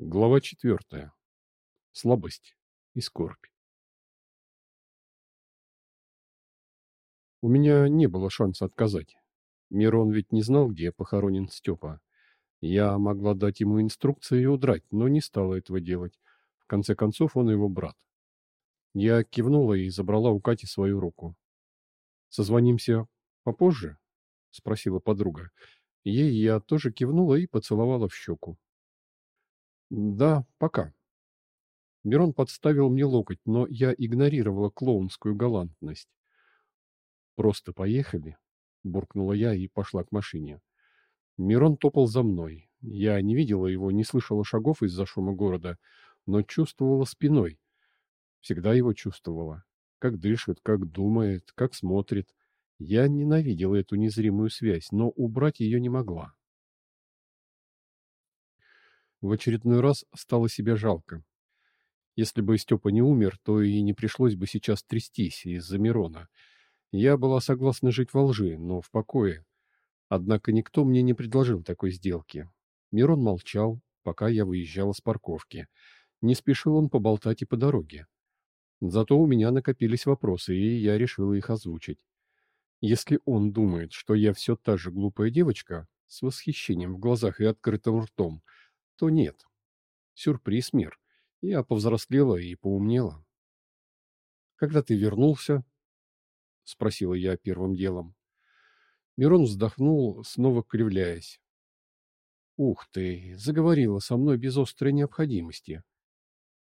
Глава четвертая. Слабость и скорбь. У меня не было шанса отказать. Мирон ведь не знал, где похоронен Степа. Я могла дать ему инструкции и удрать, но не стала этого делать. В конце концов, он его брат. Я кивнула и забрала у Кати свою руку. «Созвонимся попозже?» — спросила подруга. Ей я тоже кивнула и поцеловала в щеку. Да, пока. Мирон подставил мне локоть, но я игнорировала клоунскую галантность. Просто поехали, буркнула я и пошла к машине. Мирон топал за мной. Я не видела его, не слышала шагов из-за шума города, но чувствовала спиной. Всегда его чувствовала. Как дышит, как думает, как смотрит. Я ненавидела эту незримую связь, но убрать ее не могла. В очередной раз стало себя жалко. Если бы Степа не умер, то и не пришлось бы сейчас трястись из-за Мирона. Я была согласна жить во лжи, но в покое. Однако никто мне не предложил такой сделки. Мирон молчал, пока я выезжала с парковки. Не спешил он поболтать и по дороге. Зато у меня накопились вопросы, и я решила их озвучить. Если он думает, что я все та же глупая девочка, с восхищением в глазах и открытым ртом, то нет. Сюрприз мир. Я повзрослела и поумнела. «Когда ты вернулся?» — спросила я первым делом. Мирон вздохнул, снова кривляясь. «Ух ты, заговорила со мной без острой необходимости».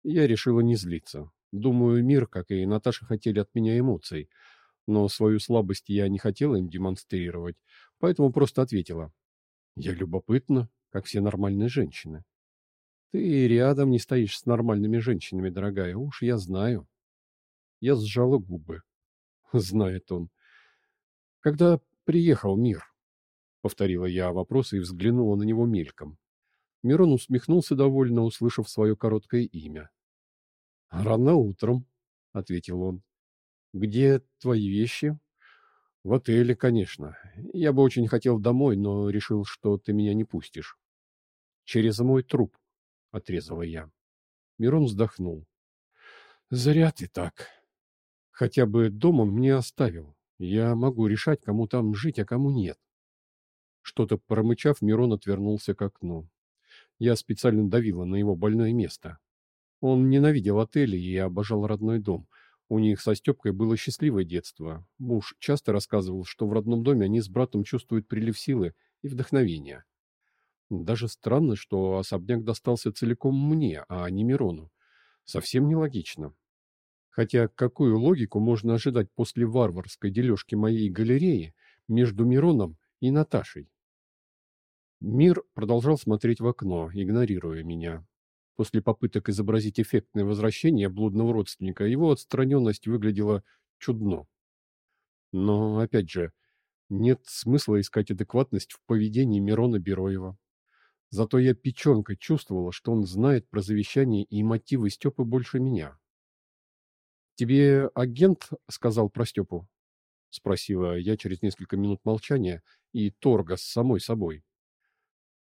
Я решила не злиться. Думаю, мир, как и Наташа, хотели от меня эмоций, но свою слабость я не хотела им демонстрировать, поэтому просто ответила. «Я любопытна, как все нормальные женщины. Ты рядом не стоишь с нормальными женщинами, дорогая, уж я знаю. Я сжала губы. Знает он. Когда приехал мир? Повторила я вопрос и взглянула на него мельком. Мирон усмехнулся довольно, услышав свое короткое имя. «Рано утром», — ответил он. «Где твои вещи?» «В отеле, конечно. Я бы очень хотел домой, но решил, что ты меня не пустишь». Через мой труп, — отрезала я. Мирон вздохнул. Зря ты так. Хотя бы дом он мне оставил. Я могу решать, кому там жить, а кому нет. Что-то промычав, Мирон отвернулся к окну. Я специально давила на его больное место. Он ненавидел отели и обожал родной дом. У них со Степкой было счастливое детство. Муж часто рассказывал, что в родном доме они с братом чувствуют прилив силы и вдохновения. Даже странно, что особняк достался целиком мне, а не Мирону. Совсем нелогично. Хотя какую логику можно ожидать после варварской дележки моей галереи между Мироном и Наташей? Мир продолжал смотреть в окно, игнорируя меня. После попыток изобразить эффектное возвращение блудного родственника, его отстраненность выглядела чудно. Но, опять же, нет смысла искать адекватность в поведении Мирона Бероева. Зато я печенкой чувствовала, что он знает про завещание и мотивы Степы больше меня. «Тебе агент сказал про Степу?» — спросила я через несколько минут молчания и торга с самой собой.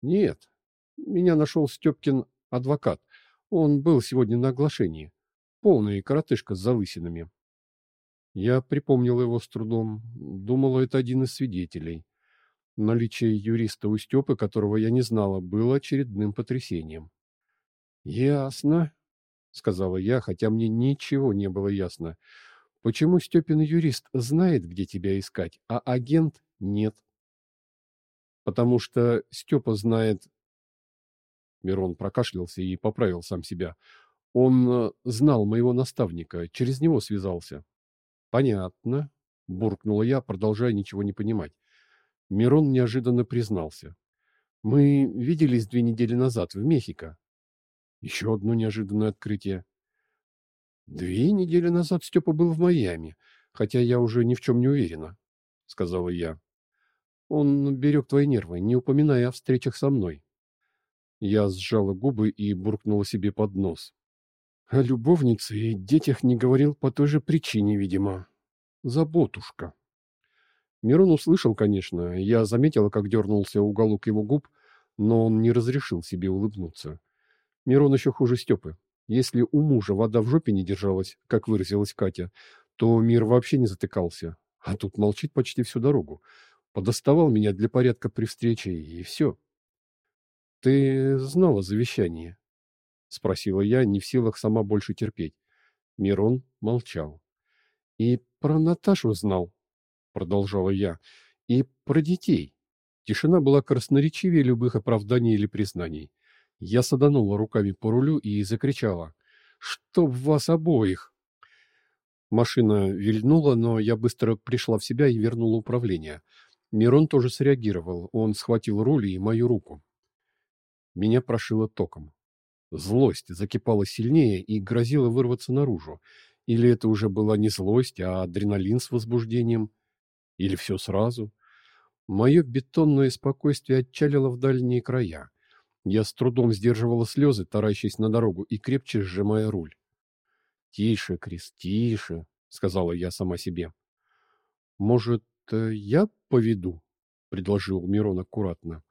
«Нет, меня нашел Степкин адвокат. Он был сегодня на оглашении. Полный коротышка с залысинами». Я припомнил его с трудом. Думала, это один из свидетелей. Наличие юриста у Степы, которого я не знала, было очередным потрясением. «Ясно», — сказала я, хотя мне ничего не было ясно. «Почему Степин юрист знает, где тебя искать, а агент нет?» «Потому что Степа знает...» Мирон прокашлялся и поправил сам себя. «Он знал моего наставника, через него связался». «Понятно», — буркнула я, продолжая ничего не понимать. Мирон неожиданно признался. «Мы виделись две недели назад в Мехико». Еще одно неожиданное открытие. «Две недели назад Степа был в Майами, хотя я уже ни в чем не уверена», — сказала я. «Он берег твои нервы, не упоминая о встречах со мной». Я сжала губы и буркнула себе под нос. О любовнице и детях не говорил по той же причине, видимо. Заботушка. Мирон услышал, конечно, я заметила, как дернулся уголок его губ, но он не разрешил себе улыбнуться. Мирон еще хуже Степы. Если у мужа вода в жопе не держалась, как выразилась Катя, то мир вообще не затыкался. А тут молчит почти всю дорогу. Подоставал меня для порядка при встрече, и все. «Ты знала завещание?» — спросила я, не в силах сама больше терпеть. Мирон молчал. «И про Наташу знал», — продолжала я, — «и про детей». Тишина была красноречивее любых оправданий или признаний. Я саданула руками по рулю и закричала. «Чтоб вас обоих!» Машина вильнула, но я быстро пришла в себя и вернула управление. Мирон тоже среагировал. Он схватил руль и мою руку. Меня прошило током. Злость закипала сильнее и грозила вырваться наружу. Или это уже была не злость, а адреналин с возбуждением? Или все сразу? Мое бетонное спокойствие отчалило в дальние края. Я с трудом сдерживала слезы, таращась на дорогу и крепче сжимая руль. «Тише, Крис, тише», — сказала я сама себе. «Может, э, я поведу?» — предложил Мирон аккуратно.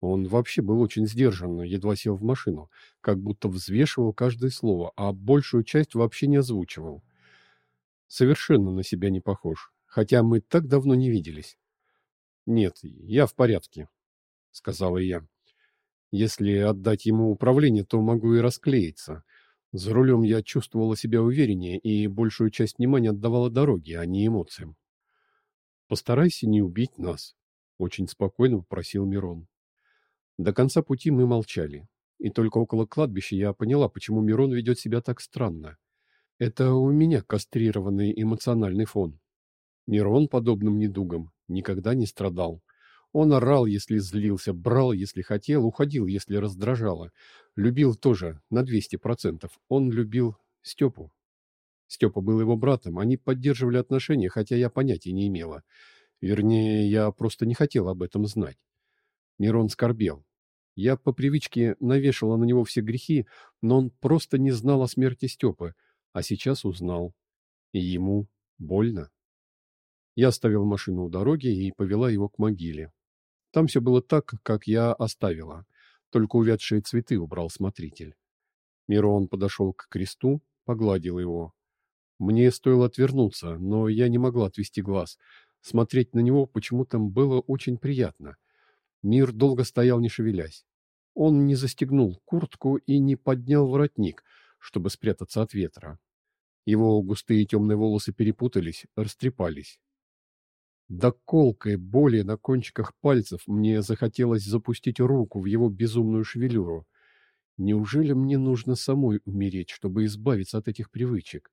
Он вообще был очень сдержан, едва сел в машину, как будто взвешивал каждое слово, а большую часть вообще не озвучивал. Совершенно на себя не похож, хотя мы так давно не виделись. «Нет, я в порядке», — сказала я. «Если отдать ему управление, то могу и расклеиться. За рулем я чувствовала себя увереннее и большую часть внимания отдавала дороге, а не эмоциям. «Постарайся не убить нас», — очень спокойно попросил Мирон. До конца пути мы молчали, и только около кладбища я поняла, почему Мирон ведет себя так странно. Это у меня кастрированный эмоциональный фон. Мирон подобным недугом никогда не страдал. Он орал, если злился, брал, если хотел, уходил, если раздражало. Любил тоже на 200%. Он любил Степу. Степа был его братом, они поддерживали отношения, хотя я понятия не имела. Вернее, я просто не хотел об этом знать. Мирон скорбел. Я по привычке навешала на него все грехи, но он просто не знал о смерти Степы, а сейчас узнал. И ему больно. Я оставил машину у дороги и повела его к могиле. Там все было так, как я оставила. Только увядшие цветы убрал смотритель. Мирон подошел к кресту, погладил его. Мне стоило отвернуться, но я не могла отвести глаз. Смотреть на него почему-то было очень приятно. Мир долго стоял, не шевелясь. Он не застегнул куртку и не поднял воротник, чтобы спрятаться от ветра. Его густые темные волосы перепутались, растрепались. До колкой боли на кончиках пальцев мне захотелось запустить руку в его безумную шевелюру. Неужели мне нужно самой умереть, чтобы избавиться от этих привычек?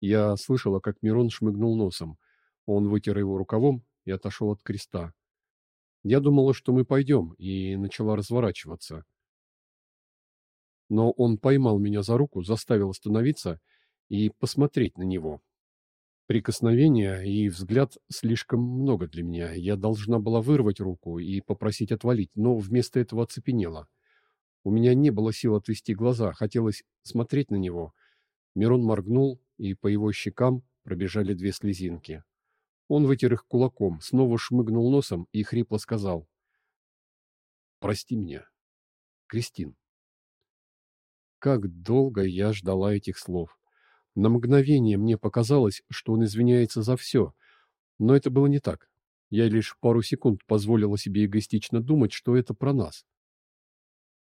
Я слышала, как Мирон шмыгнул носом. Он вытер его рукавом и отошел от креста. Я думала, что мы пойдем, и начала разворачиваться. Но он поймал меня за руку, заставил остановиться и посмотреть на него. Прикосновения и взгляд слишком много для меня. Я должна была вырвать руку и попросить отвалить, но вместо этого оцепенела. У меня не было сил отвести глаза, хотелось смотреть на него. Мирон моргнул, и по его щекам пробежали две слезинки. Он вытер их кулаком, снова шмыгнул носом и хрипло сказал. «Прости меня, Кристин». Как долго я ждала этих слов. На мгновение мне показалось, что он извиняется за все, но это было не так. Я лишь пару секунд позволила себе эгоистично думать, что это про нас.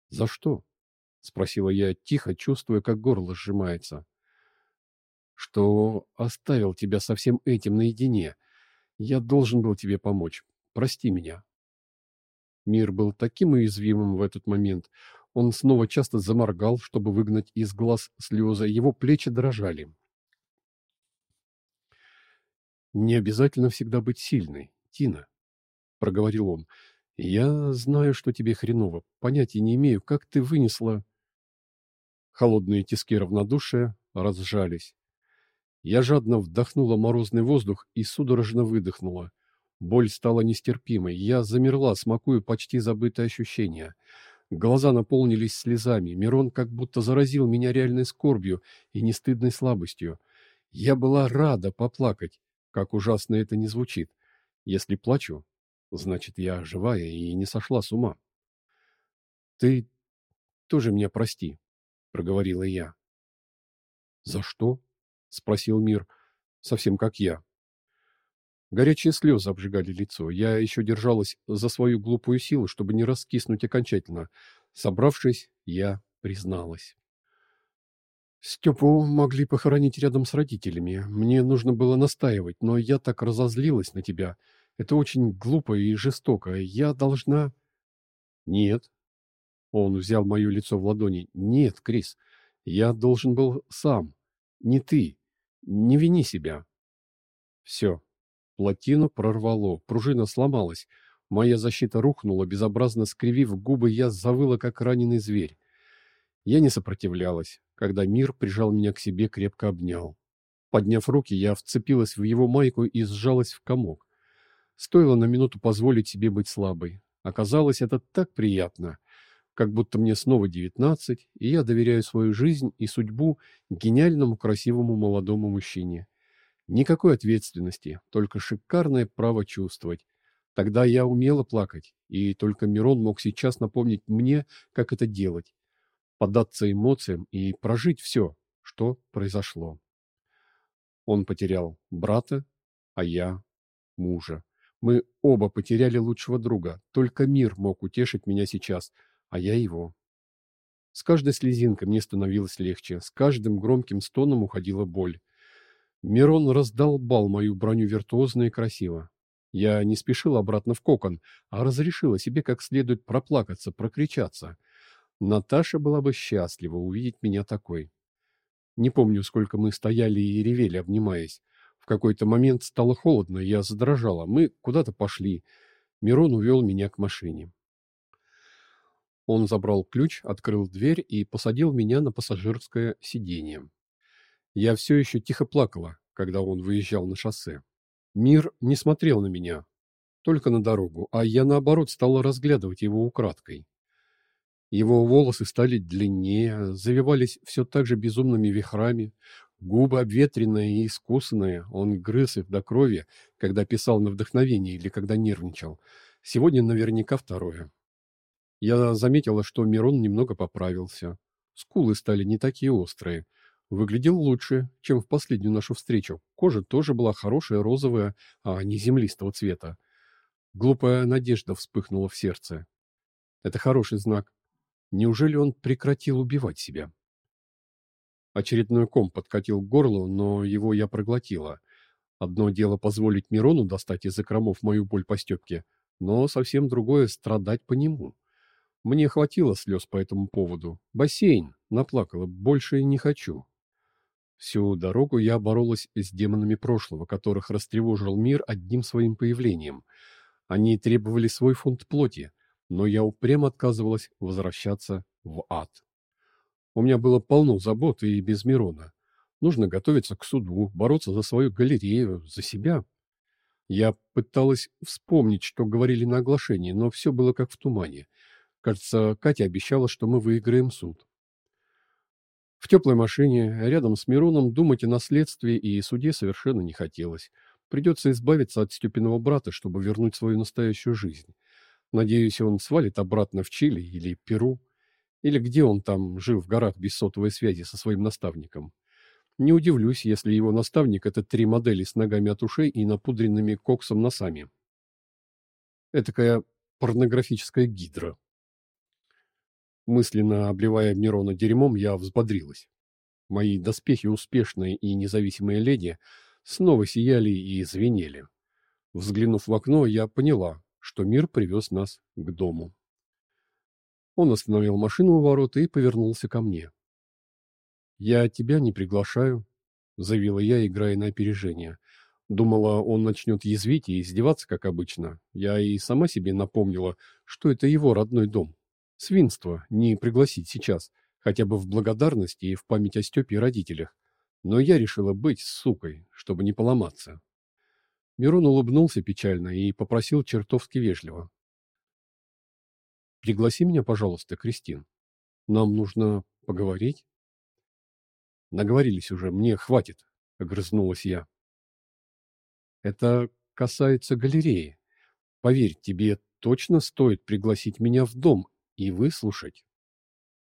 «За что?» — спросила я тихо, чувствуя, как горло сжимается. «Что оставил тебя со всем этим наедине. Я должен был тебе помочь. Прости меня». Мир был таким уязвимым в этот момент. Он снова часто заморгал, чтобы выгнать из глаз слезы. Его плечи дрожали. «Не обязательно всегда быть сильной, Тина», — проговорил он. «Я знаю, что тебе хреново. Понятия не имею, как ты вынесла...» Холодные тиски равнодушия разжались. Я жадно вдохнула морозный воздух и судорожно выдохнула. Боль стала нестерпимой. Я замерла, смакуя почти забытые ощущения — Глаза наполнились слезами. Мирон как будто заразил меня реальной скорбью и нестыдной слабостью. Я была рада поплакать, как ужасно это не звучит. Если плачу, значит, я живая и не сошла с ума. Ты... тоже меня прости», — проговорила я. «За что?» — спросил Мир, совсем как я. Горячие слезы обжигали лицо. Я еще держалась за свою глупую силу, чтобы не раскиснуть окончательно. Собравшись, я призналась. Степу могли похоронить рядом с родителями. Мне нужно было настаивать, но я так разозлилась на тебя. Это очень глупо и жестоко. Я должна... Нет. Он взял мое лицо в ладони. Нет, Крис, я должен был сам. Не ты. Не вини себя. Все. Плотину прорвало, пружина сломалась. Моя защита рухнула, безобразно скривив губы, я завыла, как раненый зверь. Я не сопротивлялась, когда мир прижал меня к себе, крепко обнял. Подняв руки, я вцепилась в его майку и сжалась в комок. Стоило на минуту позволить себе быть слабой. Оказалось, это так приятно, как будто мне снова девятнадцать, и я доверяю свою жизнь и судьбу гениальному красивому молодому мужчине. Никакой ответственности, только шикарное право чувствовать. Тогда я умела плакать, и только Мирон мог сейчас напомнить мне, как это делать. Поддаться эмоциям и прожить все, что произошло. Он потерял брата, а я – мужа. Мы оба потеряли лучшего друга. Только мир мог утешить меня сейчас, а я его. С каждой слезинкой мне становилось легче, с каждым громким стоном уходила боль. Мирон раздолбал мою броню виртуозно и красиво. Я не спешил обратно в кокон, а разрешила себе как следует проплакаться, прокричаться. Наташа была бы счастлива увидеть меня такой. Не помню, сколько мы стояли и ревели, обнимаясь. В какой-то момент стало холодно, я задрожала. Мы куда-то пошли. Мирон увел меня к машине. Он забрал ключ, открыл дверь и посадил меня на пассажирское сиденье. Я все еще тихо плакала, когда он выезжал на шоссе. Мир не смотрел на меня, только на дорогу, а я, наоборот, стала разглядывать его украдкой. Его волосы стали длиннее, завивались все так же безумными вихрами, губы обветренные и искусанные, он грыз их до крови, когда писал на вдохновение или когда нервничал. Сегодня наверняка второе. Я заметила, что Мирон немного поправился. Скулы стали не такие острые, Выглядел лучше, чем в последнюю нашу встречу. Кожа тоже была хорошая, розовая, а не землистого цвета. Глупая надежда вспыхнула в сердце. Это хороший знак. Неужели он прекратил убивать себя? Очередной ком подкатил к горлу, но его я проглотила. Одно дело позволить Мирону достать из закромов мою боль по Степке, но совсем другое — страдать по нему. Мне хватило слез по этому поводу. Бассейн, наплакала, больше не хочу. Всю дорогу я боролась с демонами прошлого, которых растревожил мир одним своим появлением. Они требовали свой фунт плоти, но я упрямо отказывалась возвращаться в ад. У меня было полно забот и без Мирона. Нужно готовиться к суду, бороться за свою галерею, за себя. Я пыталась вспомнить, что говорили на оглашении, но все было как в тумане. Кажется, Катя обещала, что мы выиграем суд. В теплой машине, рядом с Мироном, думать о наследстве и суде совершенно не хотелось. Придется избавиться от Степиного брата, чтобы вернуть свою настоящую жизнь. Надеюсь, он свалит обратно в Чили или Перу, или где он там жил в горах без сотовой связи со своим наставником. Не удивлюсь, если его наставник — это три модели с ногами от ушей и напудренными коксом носами. Этакая порнографическая гидра. Мысленно обливая Мирона дерьмом, я взбодрилась. Мои доспехи успешные и независимые леди снова сияли и звенели. Взглянув в окно, я поняла, что мир привез нас к дому. Он остановил машину у ворот и повернулся ко мне. «Я тебя не приглашаю», — заявила я, играя на опережение. Думала, он начнет язвить и издеваться, как обычно. Я и сама себе напомнила, что это его родной дом. Свинство не пригласить сейчас, хотя бы в благодарность и в память о Степе и родителях. Но я решила быть сукой, чтобы не поломаться. Мирон улыбнулся печально и попросил чертовски вежливо. «Пригласи меня, пожалуйста, Кристин. Нам нужно поговорить». «Наговорились уже, мне хватит», — огрызнулась я. «Это касается галереи. Поверь, тебе точно стоит пригласить меня в дом и выслушать.